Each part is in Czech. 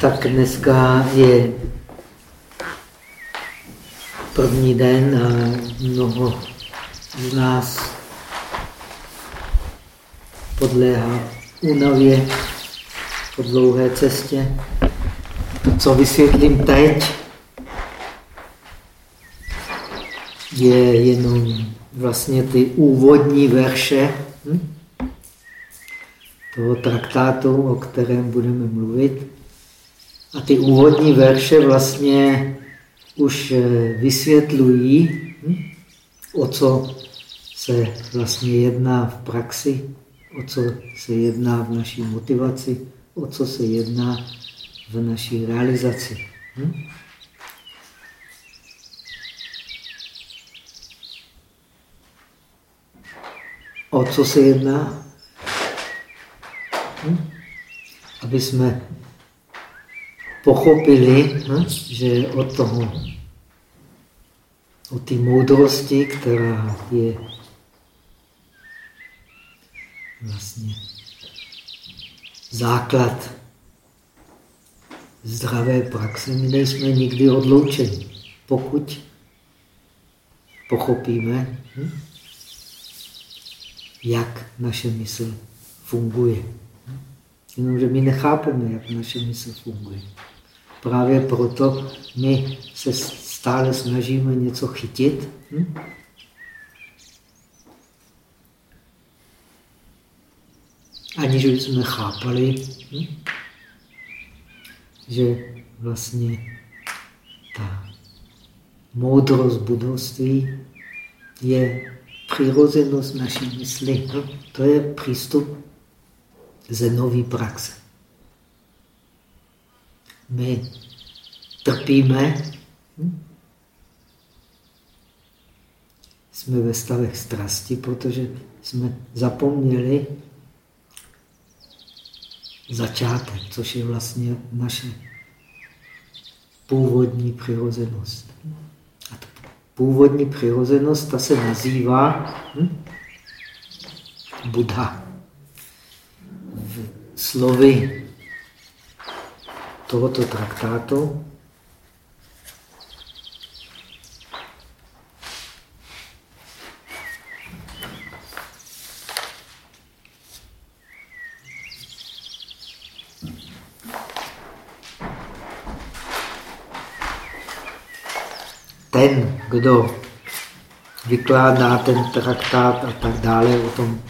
Tak dneska je první den a mnoho z nás podléhá únavě po dlouhé cestě. To, co vysvětlím teď, je jenom vlastně ty úvodní verše hm? toho traktátu, o kterém budeme mluvit. A ty úvodní verše vlastně už eh, vysvětlují, hm, o co se vlastně jedná v praxi, o co se jedná v naší motivaci, o co se jedná v naší realizaci. Hm? O co se jedná? Hm? Aby jsme pochopili, hm, že od toho, od té moudrosti, která je vlastně základ zdravé praxe, my nejsme nikdy odloučeni, pokud pochopíme, hm, jak naše mysl funguje. Jenomže my nechápeme, jak naše mysl funguje. Právě proto my se stále snažíme něco chytit. Hm? Aniž jsme chápali, hm? že vlastně ta moudrost budovství je přirozenost naší mysli. Hm? To je přístup ze nové praxe my trpíme, hm? jsme ve stavech strasti, protože jsme zapomněli začátek, což je vlastně naše původní přirozenost. A ta původní přirozenost, ta se nazývá hm? Buddha. Slovy tohoto traktátu. Ten, kdo vykládá ten traktát a tak dále, o tom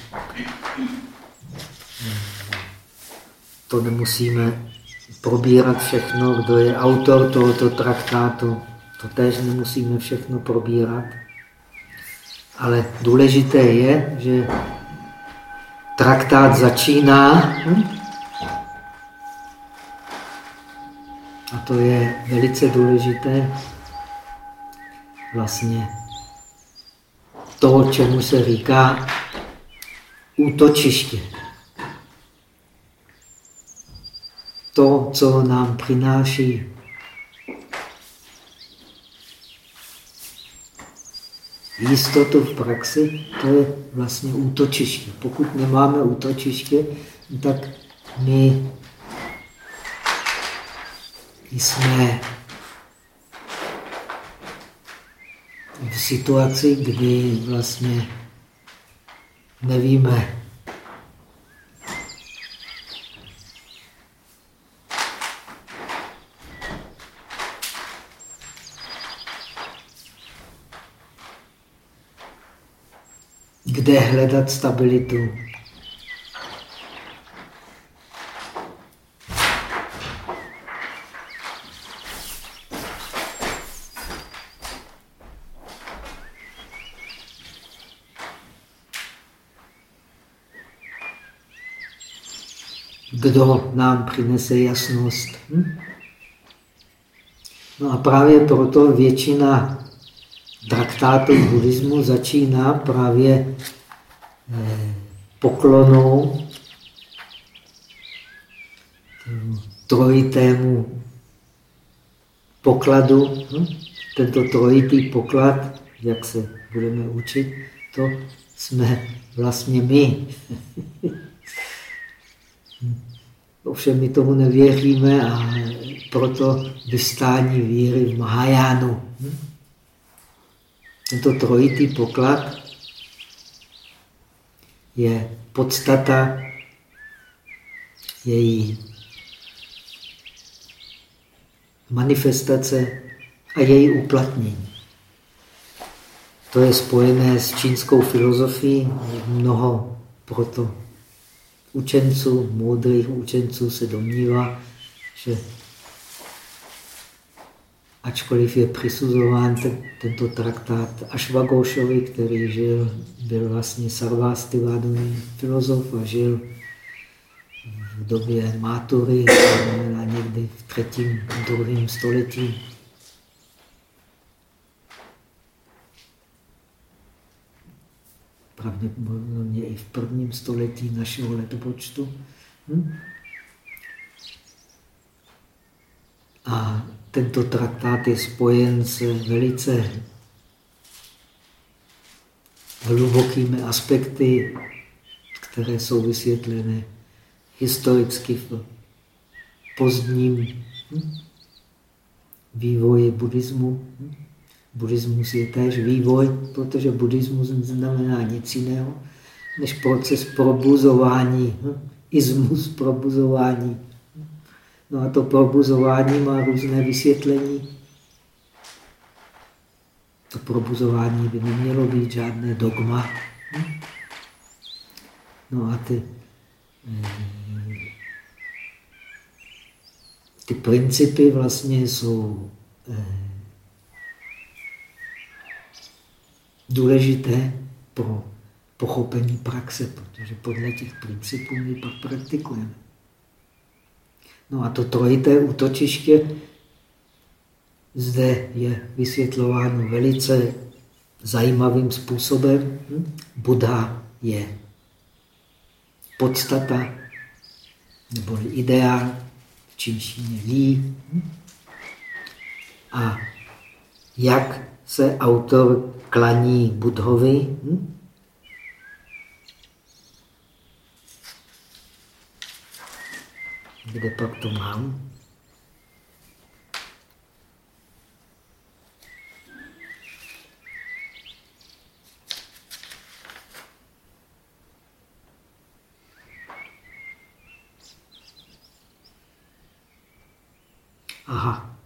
to nemusíme probírat všechno, kdo je autor tohoto traktátu. To též nemusíme všechno probírat. Ale důležité je, že traktát začíná hm? a to je velice důležité vlastně to, čemu se říká útočiště. To, co nám přináší jistotu v praxi, to je vlastně útočiště. Pokud nemáme útočiště, tak my jsme v situaci, kdy vlastně nevíme, kde hledat stabilitu. Kdo nám přinese jasnost? Hm? No a právě proto většina traktátů buddhismu začíná právě poklonou trojitému pokladu. Hm? Tento trojitý poklad, jak se budeme učit, to jsme vlastně my. Ovšem my tomu nevěříme a proto vystání víry v Mahajánu. Hm? Tento trojitý poklad je podstata její manifestace a její uplatnění. To je spojené s čínskou filozofií. Mnoho proto učenců, moudrých učenců se domnívá, že ačkoliv je přisuzován ten, tento traktát Ashwagoshovi, který žil, byl vlastně sarvástivádový filozof a žil v době Mátury, znamená někdy v třetím, druhém století. Pravděpodobně i v prvním století našeho letopočtu. Hm? A tento traktát je spojen s velice hlubokými aspekty, které jsou vysvětlené historicky v pozdním hm, vývoji buddhismu. Buddhismus je též vývoj, protože buddhismus neznamená nic jiného, než proces probuzování, hm, ismus probuzování No a to probuzování má různé vysvětlení. To probuzování by nemělo být žádné dogma. No a ty, ty principy vlastně jsou eh, důležité pro pochopení praxe, protože podle těch principů my pak praktikujeme. No a to trojité útočiště zde je vysvětlováno velice zajímavým způsobem. Hm? Buddha je podstata nebo ideál v čínštině. Hm? A jak se autor klaní Budhovi, hm? Kde pak to mám? Aha.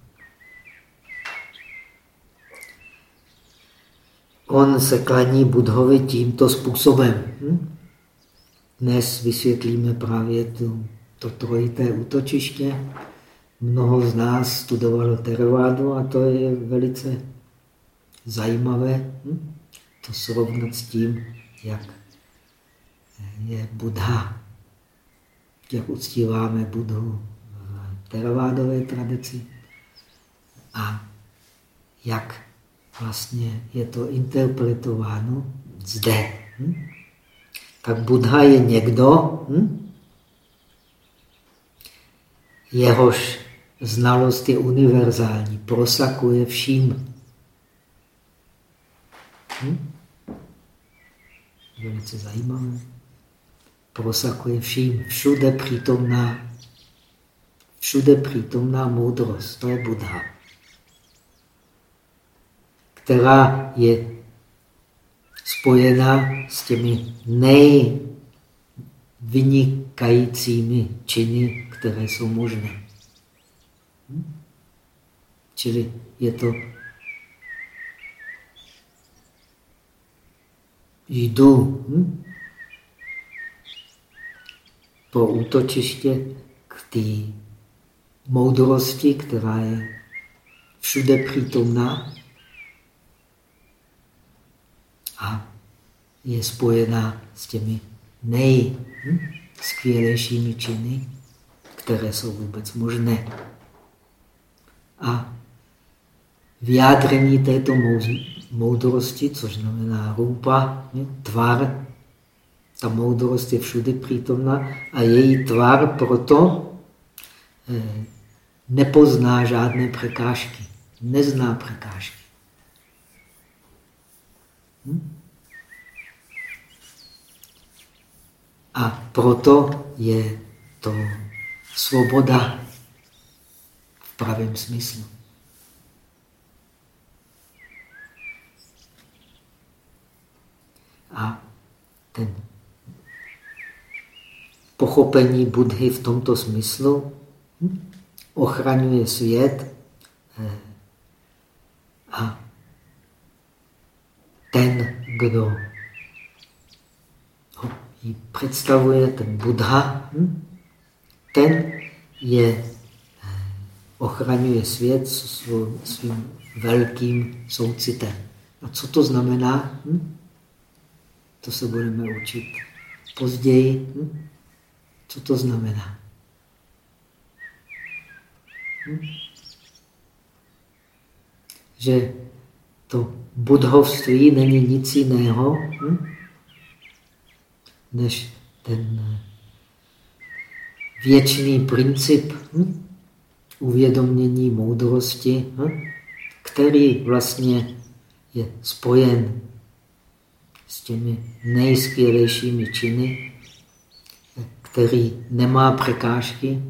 On se klaní Budhovi tímto způsobem. Hm? Dnes vysvětlíme právě tu to trojité útočiště. Mnoho z nás studovalo Theravadu a to je velice zajímavé hm? to srovnat s tím, jak je Buddha, jak uctíváme Budhu v teravádové tradici a jak vlastně je to interpretováno zde. Hm? Tak Buddha je někdo, hm? Jehož znalost je univerzální, prosakuje vším. Hm? Velice zajímavé. Prosakuje vším, všude přítomná, všude přítomná moudrost, to je Buddha, která je spojená s těmi nejvynikajícími činy které jsou možné. Hm? Čili je to jdu hm? po útočiště k té moudrosti, která je všude přítomná a je spojená s těmi nejskvělejšími činy, které jsou vůbec možné. A vyjádření této moudrosti, což znamená rupa, tvar, ta moudrost je všude přítomná a její tvar proto eh, nepozná žádné překážky, nezná překážky. Hm? A proto je to svoboda v pravém smyslu. A ten pochopení Budhy v tomto smyslu hm, ochraňuje svět eh, a ten, kdo ho představuje, ten Buddha, hm, ten je, eh, ochraňuje svět svým velkým soucitem. A co to znamená? Hm? To se budeme učit později. Hm? Co to znamená? Že to budhovství není nic jiného? Než ten věčný princip hm? uvědomění moudrosti, hm? který vlastně je spojen s těmi nejskvělejšími činy, který nemá překážky,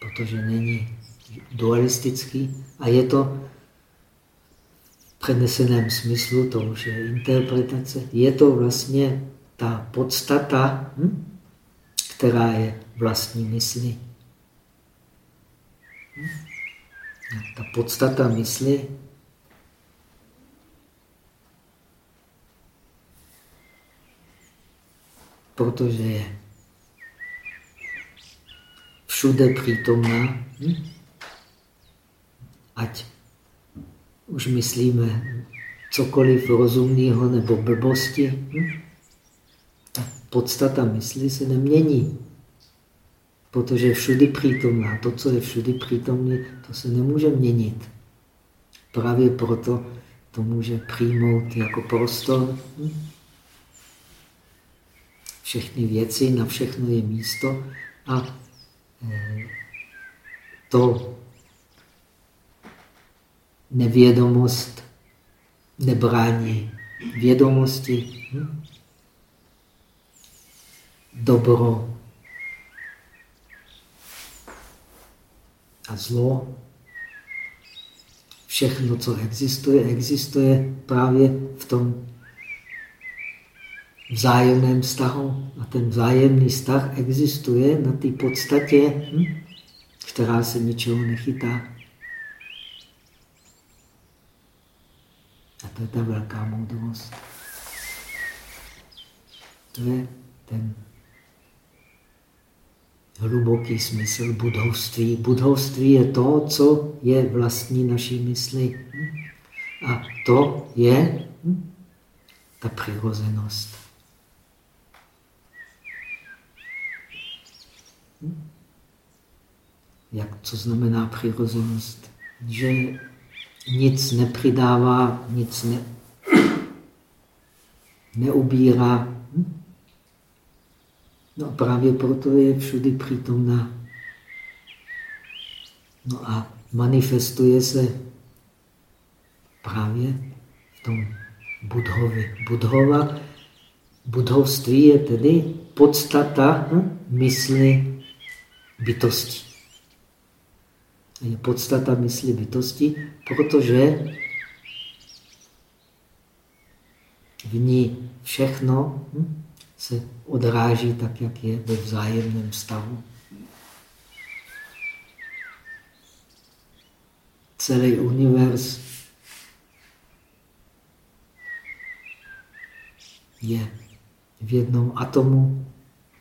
protože není dualistický a je to přeneseném smyslu, to už je interpretace, je to vlastně ta podstata, hm? která je vlastní mysli. Hm? Ta podstata mysli protože je všude přítomná, hm? ať už myslíme cokoliv rozumného nebo blbosti, hm? ta podstata mysli se nemění, protože je všudy přítomná. To, co je všudy přítomné, to se nemůže měnit. Právě proto to může přijmout jako prostor. Hm? všechny věci, na všechno je místo a eh, to nevědomost nebrání vědomosti, hm? dobro a zlo. Všechno, co existuje, existuje právě v tom vzájemném vztahu. A ten vzájemný vztah existuje na té podstatě, hm, která se ničeho nechytá. A to je ta velká moudrost. To je ten hluboký smysl budovství. Budovství je to, co je vlastní naší mysli. A to je ta přirozenost. Jak, co znamená přirozenost? Že nic nepřidává, nic ne, neubírá. No a právě proto je všudy přítomná. No a manifestuje se právě v tom Budhovi. Budhova, budhovství je tedy podstata hm, mysli bytosti je podstata mysli bytosti, protože v ní všechno hm, se odráží tak, jak je ve vzájemném vztahu. Celý univerz je v jednom atomu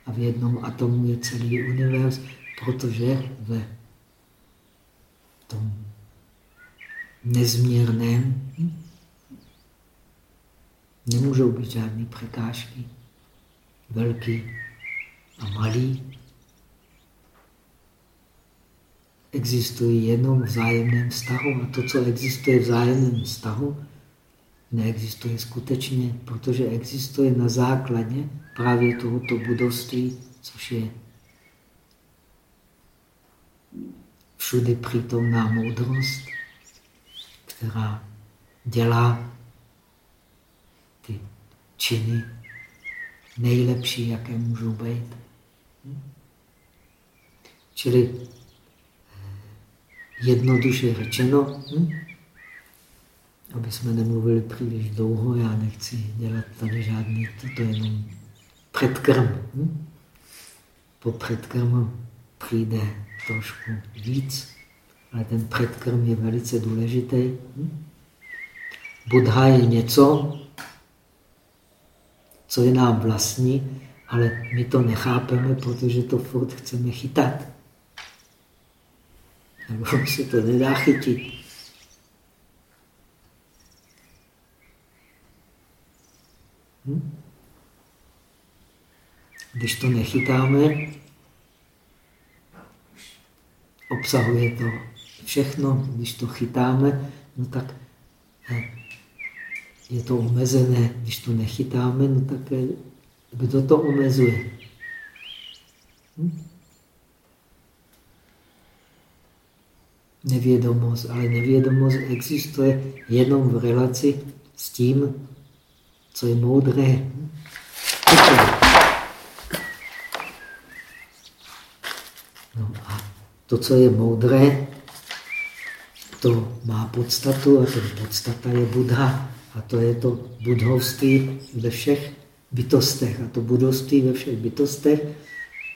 a v jednom atomu je celý univerz, protože ve tom nezměrném nemůžou být žádné překážky. Velký a malý existují jenom v vzájemném vztahu. A to, co existuje v vzájemném vztahu, neexistuje skutečně, protože existuje na základě právě tohoto budovství, což je všudy přítomná moudrost, která dělá ty činy nejlepší, jaké můžou být. Čili jednoduše řečeno, hm? aby jsme nemluvili příliš dlouho, já nechci dělat tady žádný, to je jenom předkrm. Hm? Po předkrmu přijde trošku víc, ale ten předkrm je velice důležitý. Hm? Buddha je něco, co je nám vlastní, ale my to nechápeme, protože to furt chceme chytat. Nebo se to nedá chytit. Hm? Když to nechytáme, obsahuje to všechno. Když to chytáme, no tak eh, je to omezené. Když to nechytáme, no tak eh, kdo to omezuje? Hm? Nevědomost, ale nevědomost existuje jenom v relaci s tím, co je moudré. No a to, co je moudré, to má podstatu a ten podstata je Buddha. A to je to budhovství ve všech bytostech. A to budovství ve všech bytostech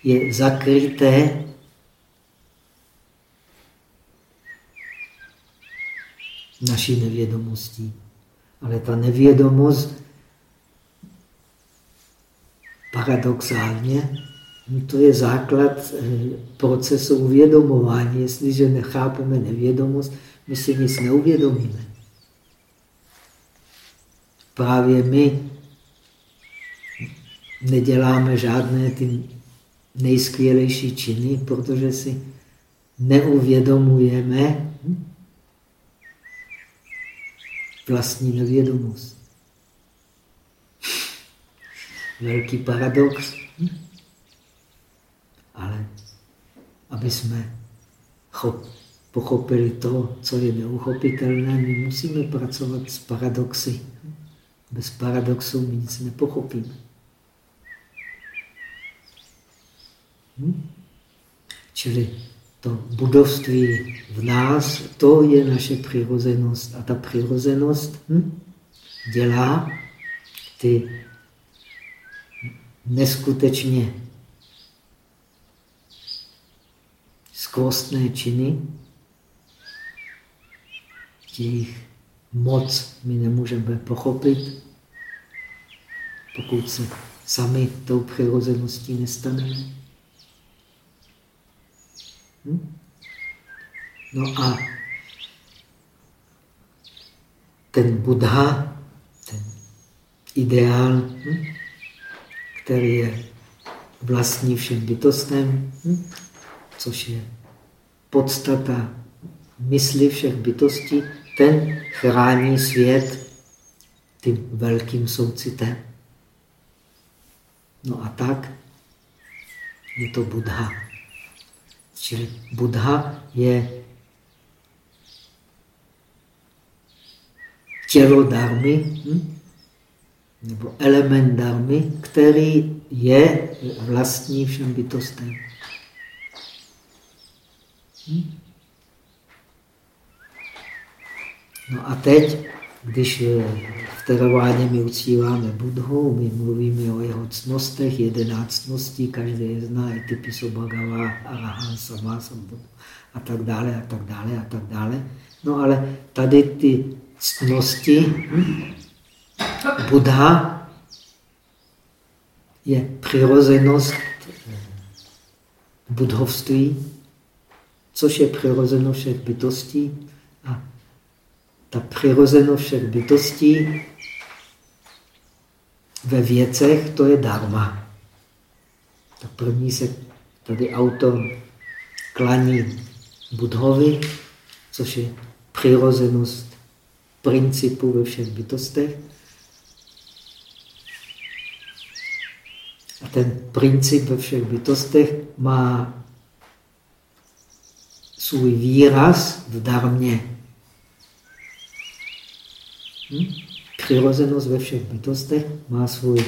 je zakryté naší nevědomostí. Ale ta nevědomost paradoxálně, to je základ eh, procesu uvědomování. Jestliže nechápeme nevědomost, my si nic neuvědomíme. Právě my neděláme žádné ty nejskvělejší činy, protože si neuvědomujeme vlastní nevědomost. Velký paradox. Ale aby jsme pochopili to, co je neuchopitelné, my musíme pracovat s paradoxy. Bez paradoxů my nic nepochopíme. Hm? Čili to budovství v nás, to je naše přirozenost. A ta přirozenost hm, dělá ty neskutečně skvostné činy, jejich moc my nemůžeme pochopit, pokud se sami tou přirozeností nestaneme. Hm? No a ten Buddha, ten ideál, hm? který je vlastní všem bytostem, hm? což je podstata mysli všech bytostí, ten chrání svět tím velkým soucitem. No a tak je to Buddha. Čili Buddha je tělo darmy, hm? nebo element darmy, který je vlastní všem bytostem. No a teď, když v teravádě my uctíváme Budhu, my mluvíme o jeho cnostech, jedenáctností, každý je zná, i typy Sobhagava, Arahan, Samasambhuddha a tak dále, a tak dále, a tak dále. No ale tady ty cnosti, hm, Buddha je přirozenost budhovství, což je přirozenost všech bytostí a ta přirozenost všech bytostí ve věcech, to je dharma. Ta první se tady autor klaní Budhovi, což je přirozenost principu ve všech bytostech. A ten princip ve všech bytostech má svůj výraz v darmě. Hm? Přirozenost ve všech bytostech má svůj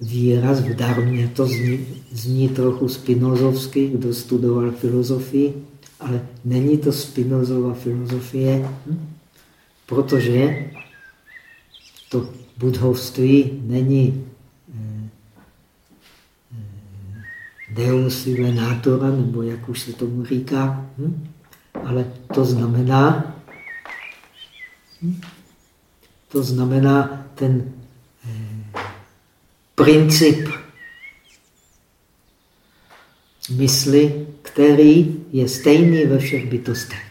výraz v darmě. To zní, zní trochu spinozovsky, kdo studoval filozofii, Ale není to Spinozova filozofie, hm? protože to budhovství není eh, eh, deus natura, nebo jak už se tomu říká, hm? ale to znamená, hm? to znamená ten eh, princip mysli, který je stejný ve všech bytostech.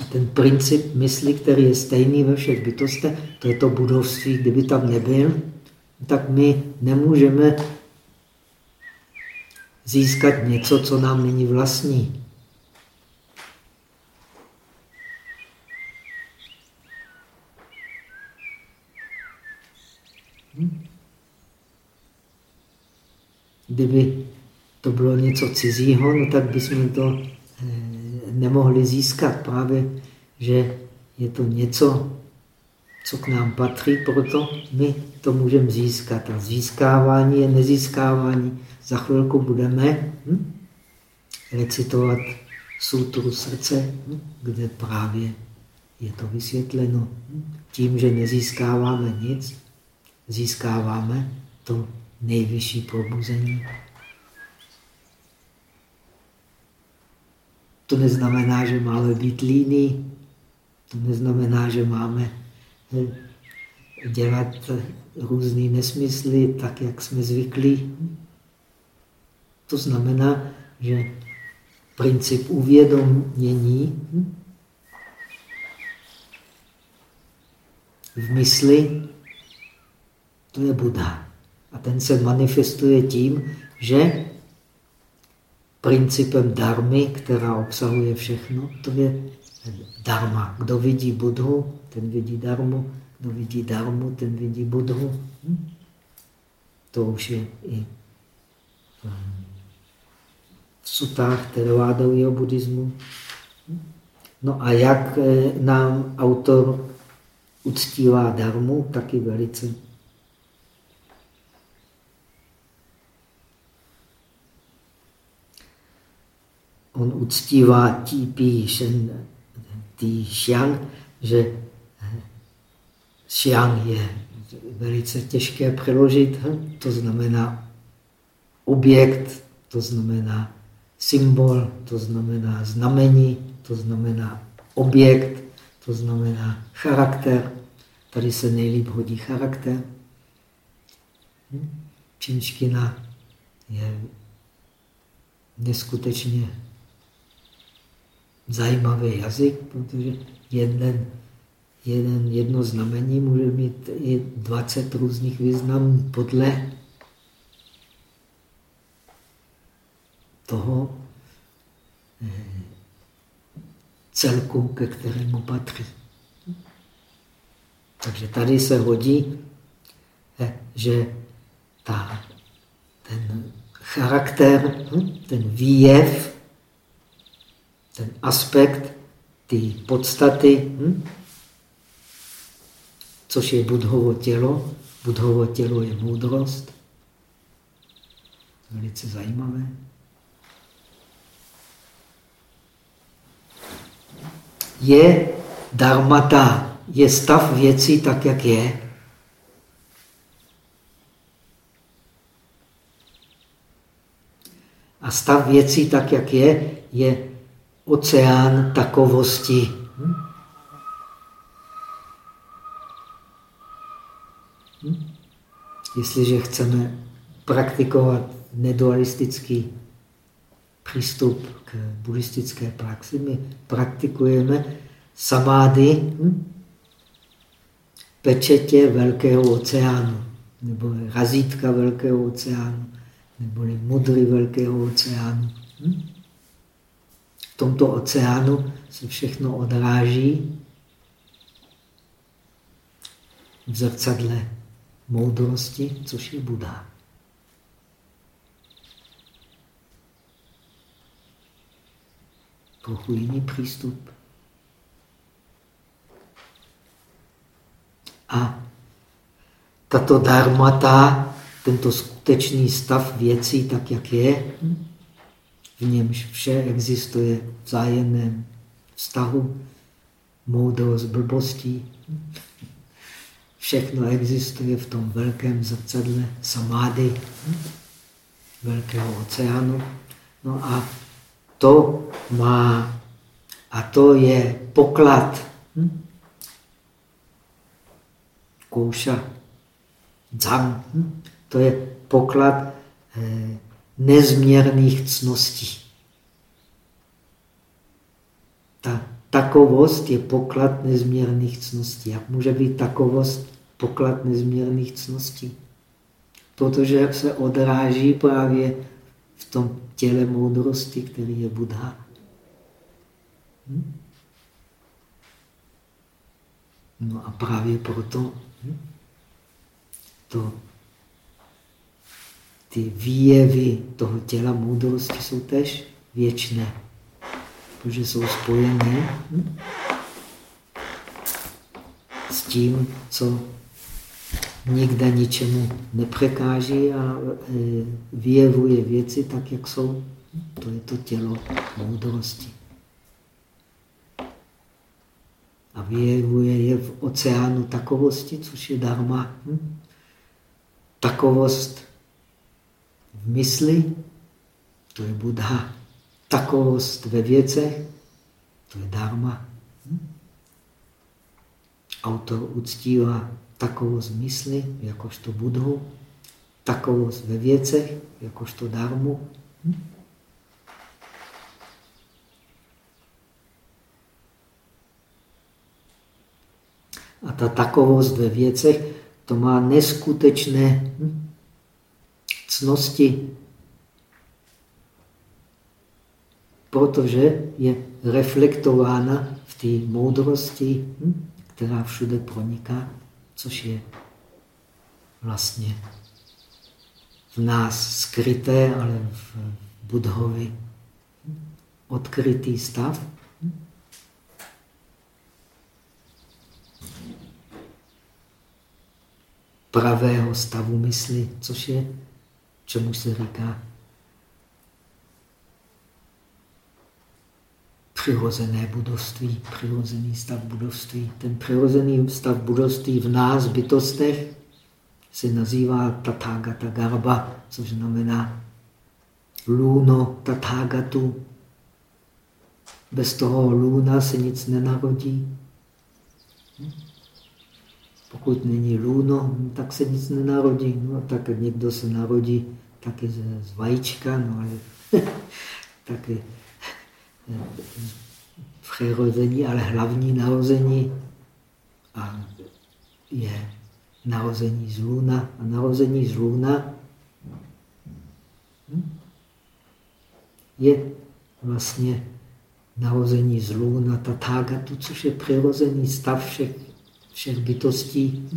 A ten princip mysli, který je stejný ve všech bytostech, to je to budovství, kdyby tam nebyl, tak my nemůžeme získat něco, co nám není vlastní. Hm? Kdyby to bylo něco cizího, no tak bychom to eh, nemohli získat. Právě, že je to něco, co k nám patří, proto my to můžeme získat. A získávání je nezískávání. Za chvilku budeme hm, recitovat sutru srdce, hm, kde právě je to vysvětleno. Hm, tím, že nezískáváme nic, získáváme to nejvyšší probuzení. To neznamená, že máme být líní, to neznamená, že máme dělat různé nesmysly, tak jak jsme zvyklí. To znamená, že princip uvědomění v mysli, to je Buddha. A ten se manifestuje tím, že principem darmy, která obsahuje všechno, to je dharma. Kdo vidí Budhu, ten vidí darmu. Kdo vidí darmu, ten vidí Budhu. Hm? To už je i v sutách o buddhismu. No a jak eh, nám autor uctívá darmu, taky velice on uctívá Tí Pí Shen Tí Xiang, že eh, Xiang je velice těžké přeložit, hm? to znamená objekt, to znamená symbol, to znamená znamení, to znamená objekt, to znamená charakter. Tady se nejlíp hodí charakter. Hm? Čínština je neskutečně zajímavý jazyk, protože jeden, jeden, jedno znamení může mít i 20 různých významů podle toho eh, celku, ke kterému patří. Takže tady se hodí, eh, že ta, ten charakter, hm, ten výjev ten aspekt té podstaty, hm? Což je budhovo tělo. Budhovo tělo je moudrost. Velice zajímavé. Je dharmata, je stav věcí tak, jak je. A stav věcí tak, jak je, je oceán takovosti. Hm? Hm? Jestliže chceme praktikovat nedualistický přístup k buddhistické praxi, my praktikujeme samády hm? pečetě velkého oceánu, nebo razítka velkého oceánu, nebo mudry velkého oceánu. Hm? tomto oceánu se všechno odráží v zrcadle moudrosti, což je Buddha. Trochu jiný přístup. A tato dharmata, tento skutečný stav věcí, tak jak je, v němž vše existuje v vzájemném vztahu, moudrost, blbostí. Všechno existuje v tom velkém zrcadle samády, velkého oceánu. No a to má, a to je poklad hm? kouša, dzang. Hm? To je poklad eh, nezměrných cností. Ta takovost je poklad nezměrných cností. Jak může být takovost poklad nezměrných cností? Protože se odráží právě v tom těle moudrosti, který je Buddha. Hm? No a právě proto hm? to ty výjevy toho těla moudrosti jsou tež věčné, protože jsou spojené hm? s tím, co nikde ničemu nepřekáží a e, vyjevuje věci tak, jak jsou. To je to tělo moudrosti. A vyjevuje je v oceánu takovosti, což je dharma. Hm? Takovost v mysli, to je Buddha. Takovost ve věcech, to je dharma. Hm? Autor uctívá takovost mysli, jakožto Budhu, takovost ve věcech, jakožto dharmu. Hm? A ta takovost ve věcech, to má neskutečné hm? cnosti, protože je reflektována v té moudrosti, hm? která všude proniká, což je vlastně v nás skryté, ale v Budhovi odkrytý stav. pravého stavu mysli, což je, čemu se říká přirozené budovství, přirozený stav budovství. Ten přirozený stav budovství v nás, bytostech, se nazývá Tathagata Garba, což znamená luno Tathagatu. Bez toho luna se nic nenarodí. Pokud není luno, tak se nic nenarodí. No, tak někdo se narodí taky z vajíčka, no ale taky přirození, ale hlavní narození a je narození z luna. A narození z luna je vlastně narození z luna tathagatu, což je přirozený stav všech, všech bytostí.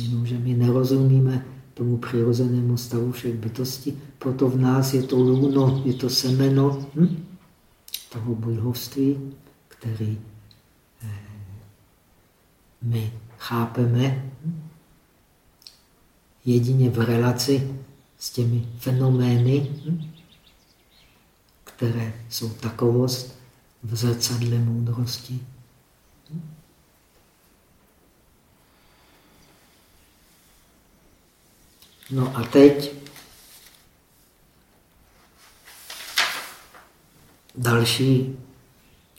Jenomže my nerozumíme tomu přirozenému stavu všech bytostí. Proto v nás je to luno, je to semeno hm? toho bojhovství, který eh, my chápeme hm? jedině v relaci s těmi fenomény, hm? které jsou takovost v zrcadle moudrosti. No a teď další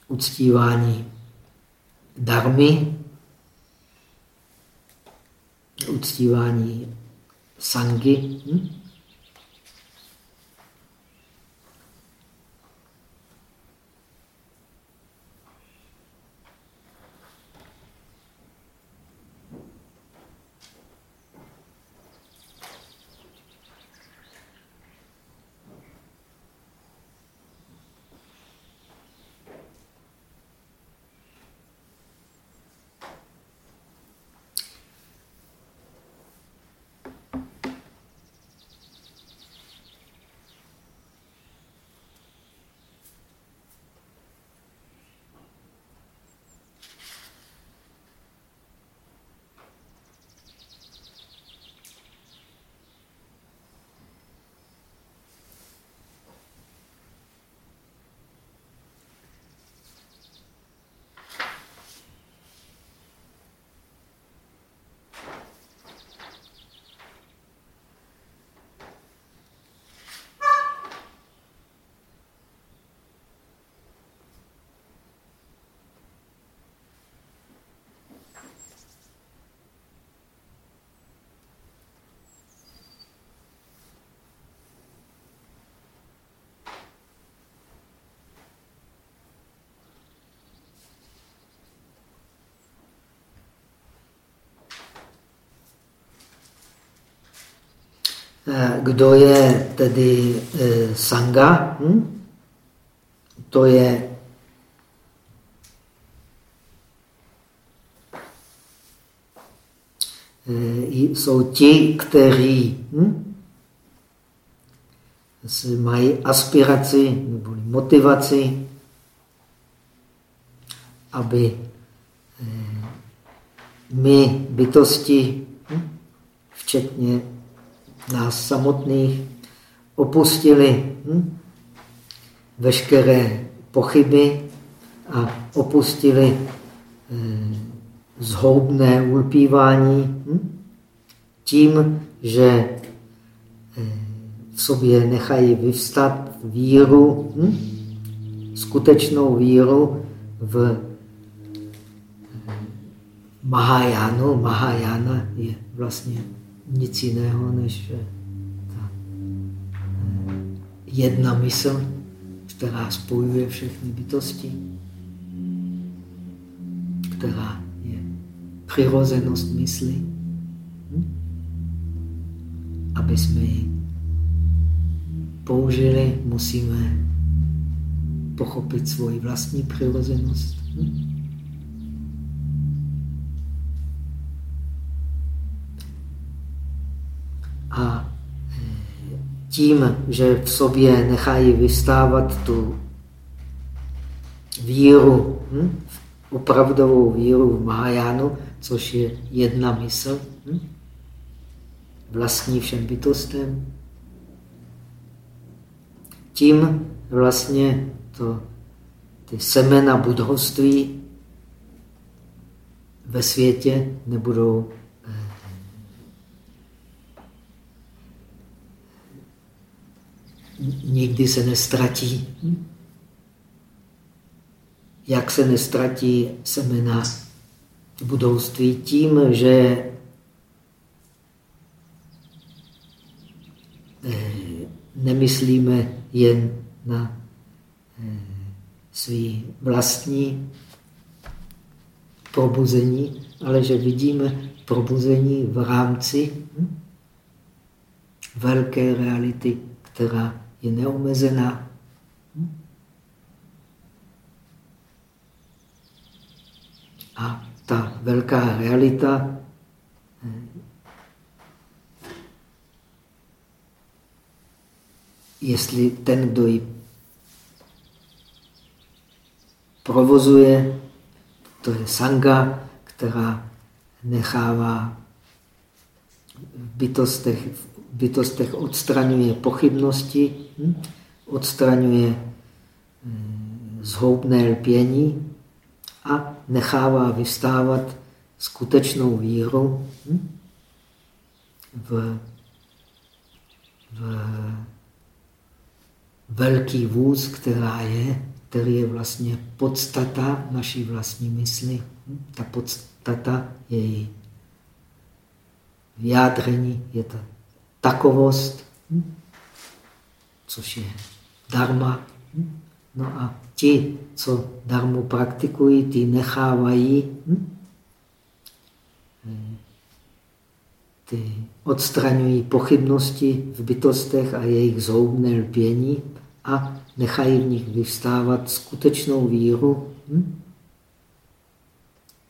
uctívání darmy, uctívání sangy. Hm? Kdo je tedy eh, sanga? Hm? To je jsou ti, kteří hm? mají aspiraci nebo motivaci, aby my, bytosti, hm? včetně nás samotných, opustili hm? veškeré pochyby a opustili eh, zhoubné ulpívání hm? tím, že eh, v sobě nechají vyvstat víru, hm? skutečnou víru v eh, Mahajánu. Mahajána je vlastně nic jiného než eh, ta jedna mysl, která spojuje všechny bytosti, která je přirozenost mysli, hm? aby jsme ji použili, musíme pochopit svoji vlastní přirozenost. Hm? A eh, tím, že v sobě nechají vystávat tu víru, hm? opravdovou víru v Mahajánu, což je jedna mysl, hm? vlastní všem bytostem, tím vlastně to, ty semena budhoství ve světě nebudou eh, nikdy se nestratí. Jak se nestratí semena budouctví? Tím, že eh, nemyslíme jen na eh, svý vlastní probuzení, ale že vidíme probuzení v rámci hm, velké reality, která je neomezená. A ta velká realita eh, jestli ten, kdo ji provozuje, to je sanga, která nechává v bytostech, v bytostech odstraňuje pochybnosti, hm? Odstraňuje hm, zhoubné lpění a nechává vystávat skutečnou víru hm? v, v velký vůz, která je, který je vlastně podstata naší vlastní mysli. Ta podstata její vyjádření je ta takovost, což je dharma. No a ti, co darmu praktikují, ty nechávají ty odstraňují pochybnosti v bytostech a jejich zoubné lpění a nechají v nich vyvstávat skutečnou víru hm?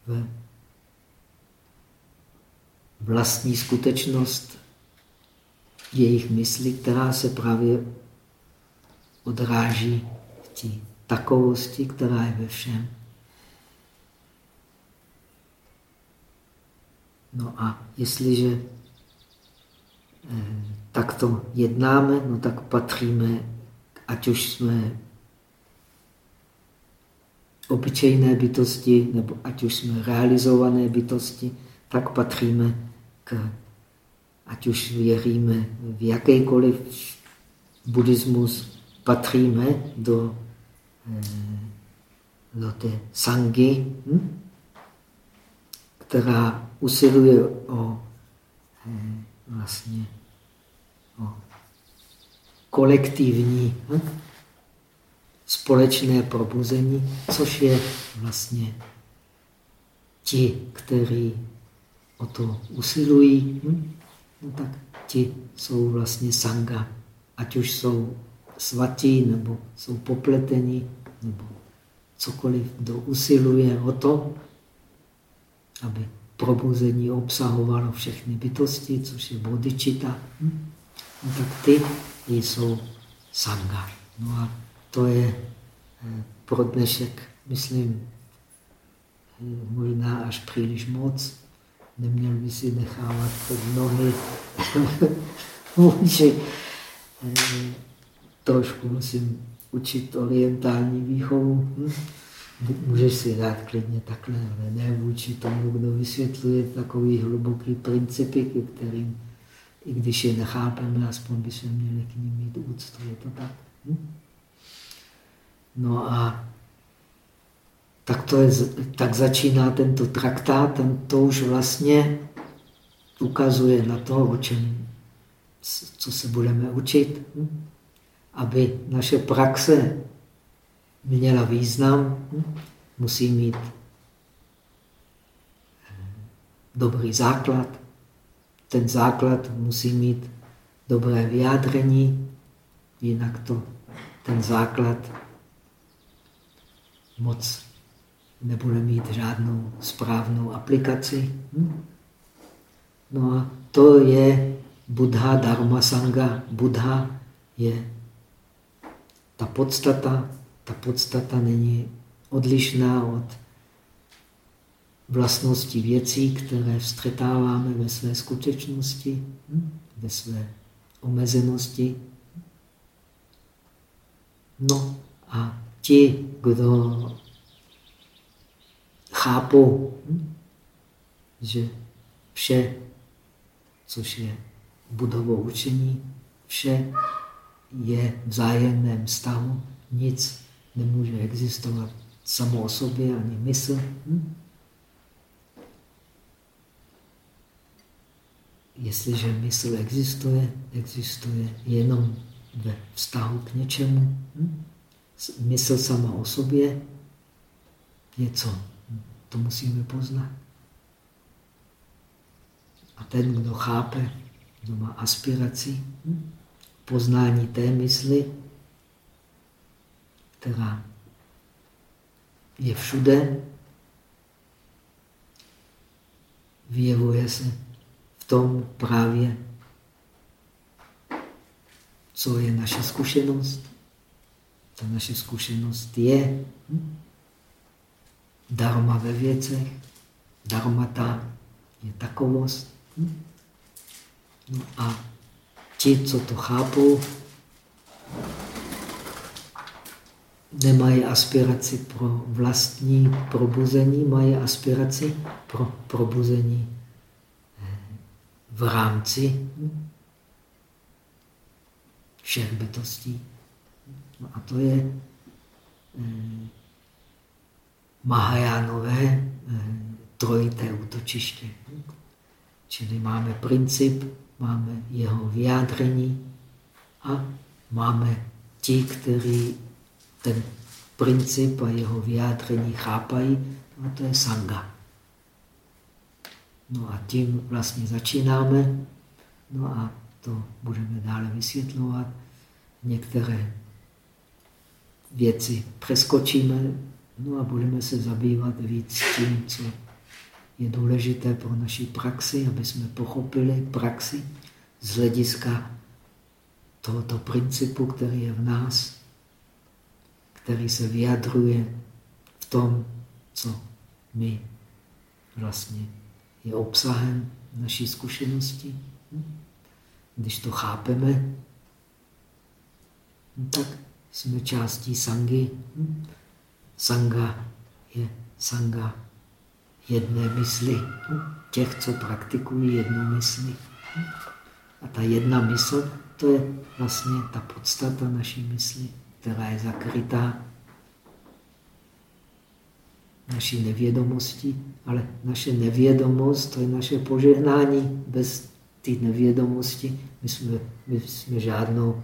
v vlastní skutečnost jejich mysli, která se právě odráží v té takovosti, která je ve všem. No a jestliže eh, takto jednáme, no tak patříme ať už jsme obyčejné bytosti, nebo ať už jsme realizované bytosti, tak patříme k, ať už věříme v jakýkoliv buddhismus, patříme do, eh, do té sangy, hm? která usiluje o eh, vlastně o kolektivní hm? společné probuzení, což je vlastně ti, kteří o to usilují, hm? no tak ti jsou vlastně sanga. Ať už jsou svatí, nebo jsou popletení, nebo cokoliv, kdo usiluje o to, aby probuzení obsahovalo všechny bytosti, což je bodičita, hm? no, tak ty jsou sanga. No a to je eh, pro dnešek, myslím, eh, možná až příliš moc. Neměl by si nechávat nohy vůči. Trošku musím učit orientální výchovu. Hm? Můžeš si dát klidně takhle, ale ne vůči tomu, kdo vysvětluje takový hluboký principy, ke kterým, i když je nechápeme, aspoň by se měli k ním mít úctu. Je to tak? Hm? No a tak, to je, tak začíná tento traktát, ten to už vlastně ukazuje na to, o čem, co se budeme učit. Hm? Aby naše praxe měla význam, musí mít eh, dobrý základ. Ten základ musí mít dobré vyjádření, jinak to ten základ moc nebude mít žádnou správnou aplikaci. No a to je Buddha Dharma Sangha. Buddha je ta podstata, ta podstata není odlišná od vlastností věcí, které vstřetáváme ve své skutečnosti, hm, ve své omezenosti. No a ti, kdo chápou, hm, že vše, což je budovo učení, vše je v zájemném stavu, nic nemůže existovat samo o sobě, ani mysl. Hm? Jestliže mysl existuje, existuje jenom ve vztahu k něčemu. Hm? Mysl sama o sobě je co? To musíme poznat. A ten, kdo chápe, kdo má aspiraci, hm? Poznání té mysli, která je všude, vyjevuje se v tom právě, co je naše zkušenost. Ta naše zkušenost je dharma ve věcech, dharmata je takovost. Hm? No a ti, co to chápou, nemají aspiraci pro vlastní probuzení, mají aspiraci pro probuzení eh, v rámci všech bytostí. No a to je eh, Mahajánové eh, trojité útočiště. Čili máme princip, máme jeho vyjádření a máme ti, kteří ten princip a jeho vyjádření chápají, a to je sanga. No a tím vlastně začínáme, no a to budeme dále vysvětlovat. Některé věci přeskočíme, no a budeme se zabývat víc tím, co je důležité pro naši praxi, aby jsme pochopili praxi z hlediska tohoto principu, který je v nás, který se vyjadruje v tom, co my vlastně je obsahem naší zkušenosti. Když to chápeme, tak jsme částí sangy. Sanga je sanga jedné mysli, těch, co praktikují jednu mysli. A ta jedna mysl, to je vlastně ta podstata naší mysli která je zakrytá naší nevědomostí, ale naše nevědomost, to je naše požehnání. Bez té nevědomosti my jsme, my jsme žádnou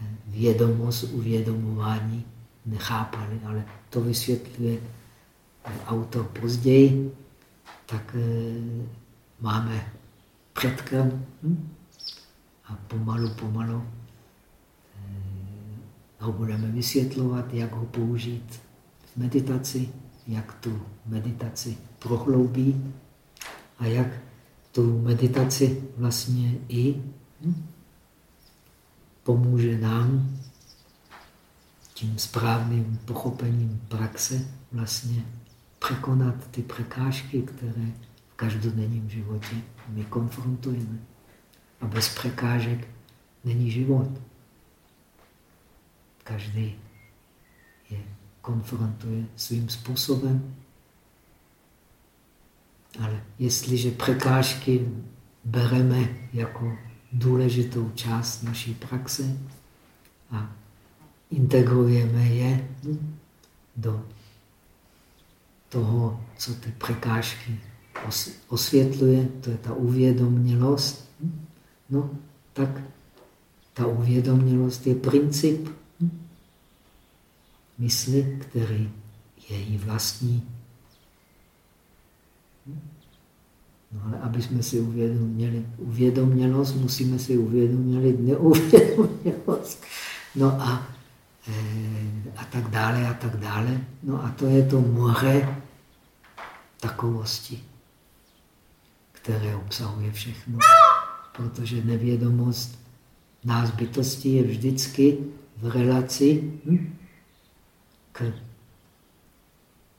eh, vědomost, uvědomování nechápali, ale to vysvětluje autor později, tak e, máme předkem, hm? A pomalu, pomalu eh, ho budeme vysvětlovat, jak ho použít v meditaci, jak tu meditaci prohloubí a jak tu meditaci vlastně i hm, pomůže nám tím správným pochopením praxe vlastně překonat ty překážky, které v každodenním životě my konfrontujeme. A bez překážek není život. Každý je konfrontuje svým způsobem. Ale jestliže překážky bereme jako důležitou část naší praxe a integrujeme je do toho, co ty překážky osvětluje, to je ta uvědomělost, no tak ta uvědomělost je princip mysli, který je jí vlastní. No ale aby jsme si uvědomili uvědomělost, musíme si uvědomit neuvědomělost. No a, e, a tak dále, a tak dále. No a to je to moře takovosti, které obsahuje všechno. Protože nevědomost nás bytosti je vždycky v relaci k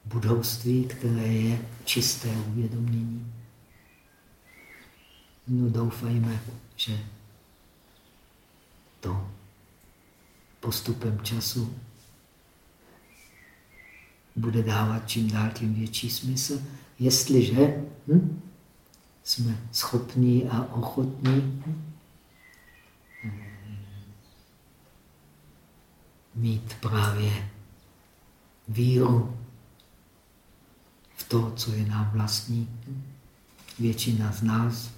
budovství, které je čisté uvědomění. No doufajme, že to postupem času bude dávat čím dál tím větší smysl, jestliže hm, jsme schopní a ochotní hm, mít právě víru v to, co je nám vlastní. Většina z nás,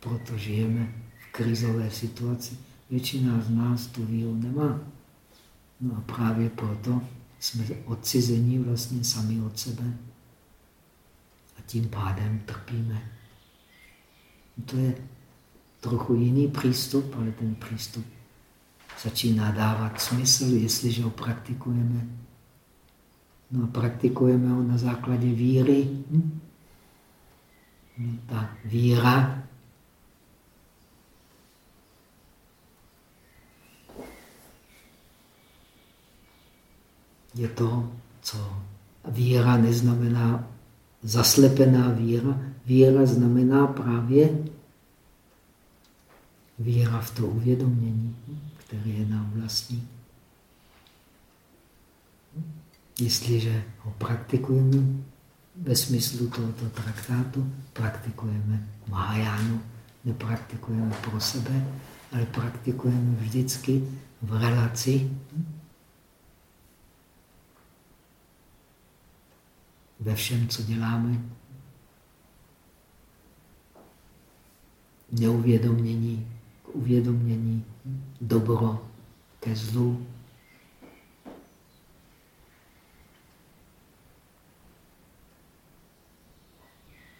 proto žijeme v krizové situaci, většina z nás tu víru nemá. No a právě proto jsme odcizení vlastně sami od sebe. A tím pádem trpíme. To je trochu jiný přístup, ale ten přístup začíná dávat smysl, jestliže ho praktikujeme No a praktikujeme ho na základě víry. Hm? No, ta víra je to, co víra neznamená zaslepená víra. Víra znamená právě víra v to uvědomění, které je nám vlastní. Jestliže ho praktikujeme ve smyslu tohoto traktátu, praktikujeme Mahajánu, nepraktikujeme pro sebe, ale praktikujeme vždycky v relaci ve všem, co děláme. Neuvědomění k uvědomění, dobro ke zlu,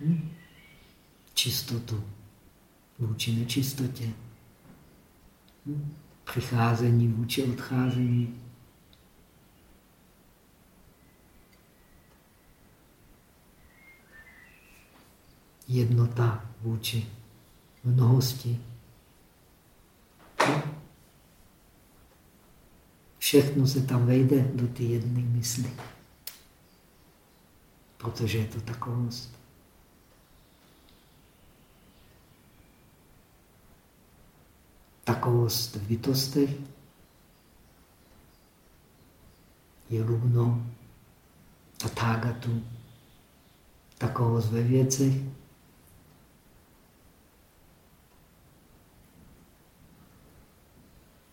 Hm? Čistotu vůči nečistotě. Hm? Přicházení vůči odcházení. Jednota vůči mnohosti. Všechno se tam vejde do ty jedné mysli, protože je to takovost. takovost v bytostech je rovno tatágatu, takovost ve věcech.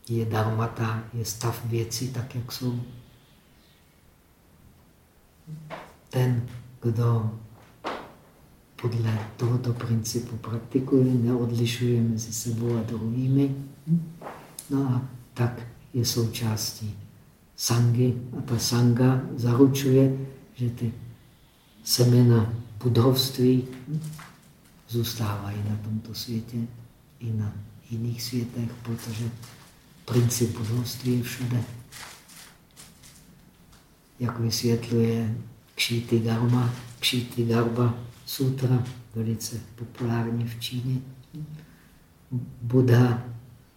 Je dharmata, je stav věcí tak, jak jsou. Ten, kdo podle tohoto principu praktikuje, neodlišuje mezi sebou a druhými. No a tak je součástí sangy a ta sanga zaručuje, že ty semena budovství zůstávají na tomto světě i na jiných světech, protože princip budovství je všude. Jak vysvětluje Kšíty Garma, Kšíty Garba Sutra, velice populární v Číně. Buddha,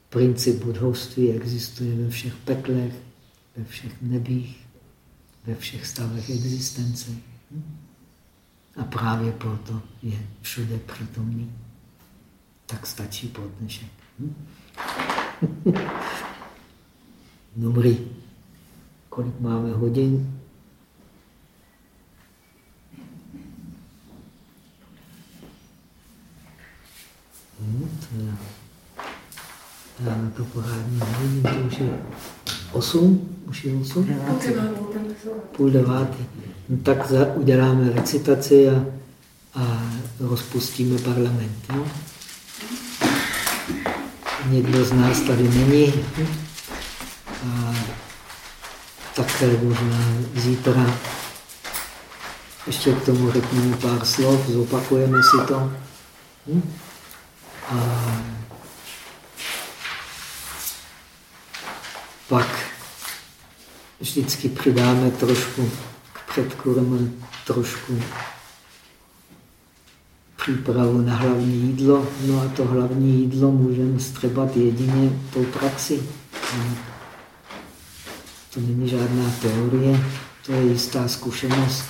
princip budovství existuje ve všech peklech, ve všech nebích, ve všech stavech existence. A právě proto je všude přítomný. Tak stačí pro dnešek. Dobrý. Kolik máme hodin? Hmm, to já, já na to pořádně nevím, to už je osm, už je osm? Půl devátý. No, tak za, uděláme recitaci a, a rozpustíme parlament. Jo? Někdo z nás tady není. A tak možná zítra ještě k tomu řekneme pár slov, zopakujeme si to. A pak vždycky přidáme trošku k předkurmu, trošku přípravu na hlavní jídlo. No a to hlavní jídlo můžeme střebat jedině tou praxi. To není žádná teorie, to je jistá zkušenost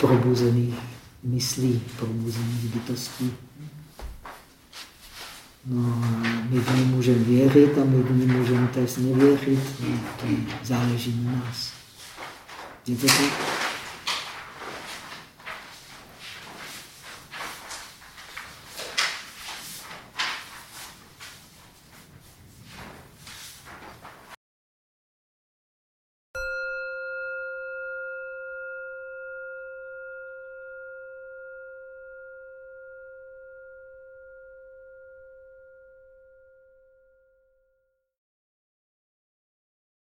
probuzených myslí, probuzených bytostí. No my v ní můžeme věřit a my v ní můžeme též nevěřit. No, to záleží na nás. Je to tak?